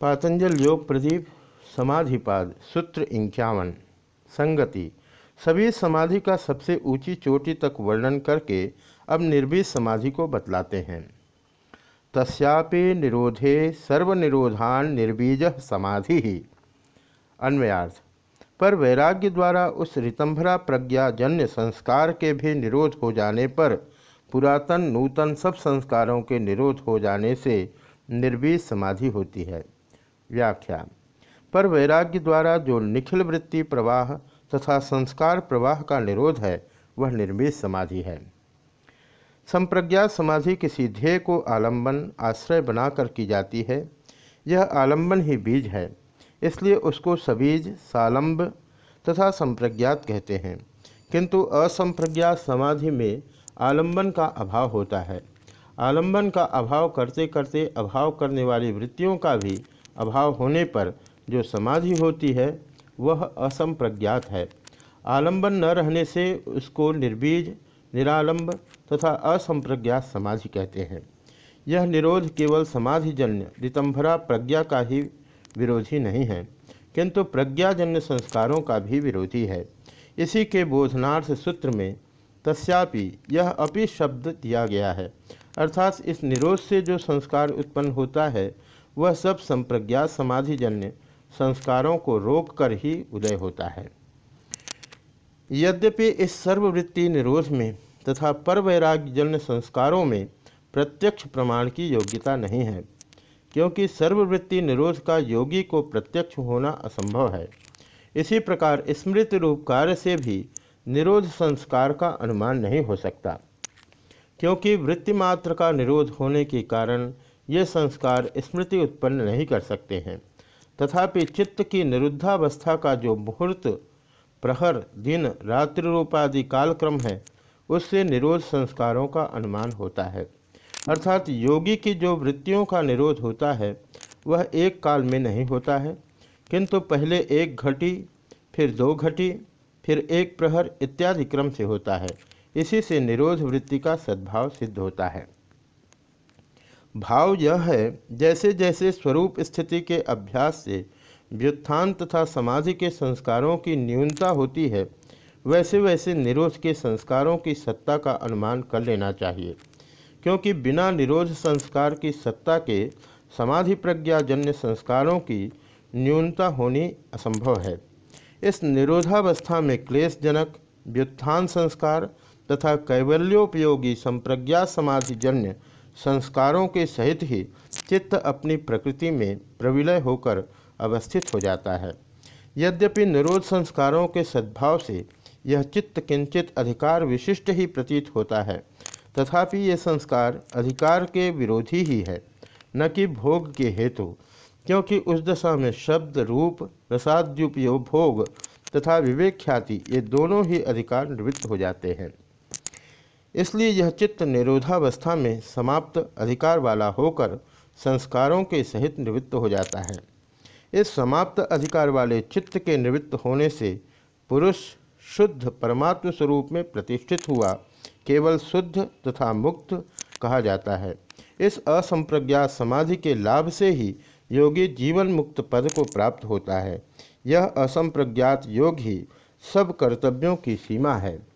पातंजल योग प्रदीप, समाधिपाद, सूत्र इक्यावन, संगति। सभी समाधि का सबसे ऊँची चोटी तक वर्णन करके अब निर्बीज समाधि को बतलाते हैं। तस्यापि निरोधे सर्वनिरोधान निर्बीज समाधि। ही अन्वयार्थ, पर वैराग्य द्वारा उस रितंभरा प्रज्ञा जन्य संस्कार के भी निरोध हो जाने पर, पुरातन नूतन सब संस्कारों के निरोध हो जाने से निर्बीज समाधि होती है। व्याख्या। पर वैराग्य द्वारा जो निखिल वृत्ति प्रवाह तथा संस्कार प्रवाह का निरोध है, वह निर्मित समाधि है। संप्रज्ञात समाधि किसी ध्येय को आलंबन, आश्रय बनाकर की जाती है। यह आलंबन ही बीज है, इसलिए उसको सबीज, सालंब तथा संप्रज्ञात कहते हैं। किंतु असंप्रज्ञात समाधि में आलंबन का अभाव होता है। आलंबन का अभाव करते करते अभाव करने वाली वृत्तियों का भी अभाव होने पर जो समाधि होती है, वह असंप्रज्ञात है। आलंबन न रहने से उसको निर्बीज, निरालंब तथा असंप्रज्ञात समाधि कहते हैं। यह निरोध केवल समाधिजन्य रितंभरा प्रज्ञा का ही विरोधी नहीं है, किंतु प्रज्ञाजन्य संस्कारों का भी विरोधी है। इसी के बोधनार्थ सूत्र में, तस्यापि यह अपि शब्द दिया गया है। अर्थात इस निरोध से जो संस्कार उत्पन्न होता है वह सब संप्रज्ञात समाधिजन्य संस्कारों को रोक कर ही उदय होता है। यद्यपि इस सर्ववृत्ति निरोध में तथा पर वैराग्यजन्य संस्कारों में प्रत्यक्ष प्रमाण की योग्यता नहीं है, क्योंकि सर्ववृत्ति निरोध का योगी को प्रत्यक्ष होना असंभव है। इसी प्रकार स्मृति रूप कार्य से भी निरोध संस्कार का अनुमान नहीं हो सकता, क्योंकि वृत्ति मात्र का निरोध होने के कारण ये संस्कार स्मृति उत्पन्न नहीं कर सकते हैं। तथापि चित्त की निरुद्धावस्था का जो मुहूर्त, प्रहर, दिन, रात्रि रूपादि कालक्रम है, उससे निरोध संस्कारों का अनुमान होता है। अर्थात योगी की जो वृत्तियों का निरोध होता है, वह एक काल में नहीं होता है, किंतु पहले एक घटी, फिर दो घटी, फिर एक प्रहर इत्यादि क्रम से होता है। इसी से निरोध वृत्ति का सद्भाव सिद्ध होता है। भाव यह है जैसे जैसे स्वरूप स्थिति के अभ्यास से व्युत्थान तथा समाधि के संस्कारों की न्यूनता होती है वैसे वैसे निरोध के संस्कारों की सत्ता का अनुमान कर लेना चाहिए। क्योंकि बिना निरोध संस्कार की सत्ता के समाधि प्रज्ञाजन्य संस्कारों की न्यूनता होनी असंभव है। इस निरोधावस्था में क्लेशजनक, व्युत्थान संस्कार तथा कैवल्योपयोगी संप्रज्ञा समाधिजन्य संस्कारों के सहित ही चित्त अपनी प्रकृति में प्रविलय होकर अवस्थित हो जाता है। यद्यपि निरोध संस्कारों के सद्भाव से यह चित्त किंचित अधिकार विशिष्ट ही प्रतीत होता है, तथापि ये संस्कार अधिकार के विरोधी ही है, न कि भोग के हेतु, क्योंकि उस दशा में शब्द, रूप रसाद्युपयोग भोग तथा विवेक ख्याति ये दोनों ही अधिकार निवृत्त हो जाते हैं। इसलिए यह चित्त निरोधावस्था में समाप्त अधिकार वाला होकर संस्कारों के सहित निवृत्त हो जाता है। इस समाप्त अधिकार वाले चित्त के निवृत्त होने से पुरुष शुद्ध परमात्म स्वरूप में प्रतिष्ठित हुआ, केवल शुद्ध तथा मुक्त कहा जाता है। इस असंप्रज्ञात समाधि के लाभ से ही योगी जीवन मुक्त पद को प्राप्त होता है। यह असंप्रज्ञात योग ही सब कर्तव्यों की सीमा है।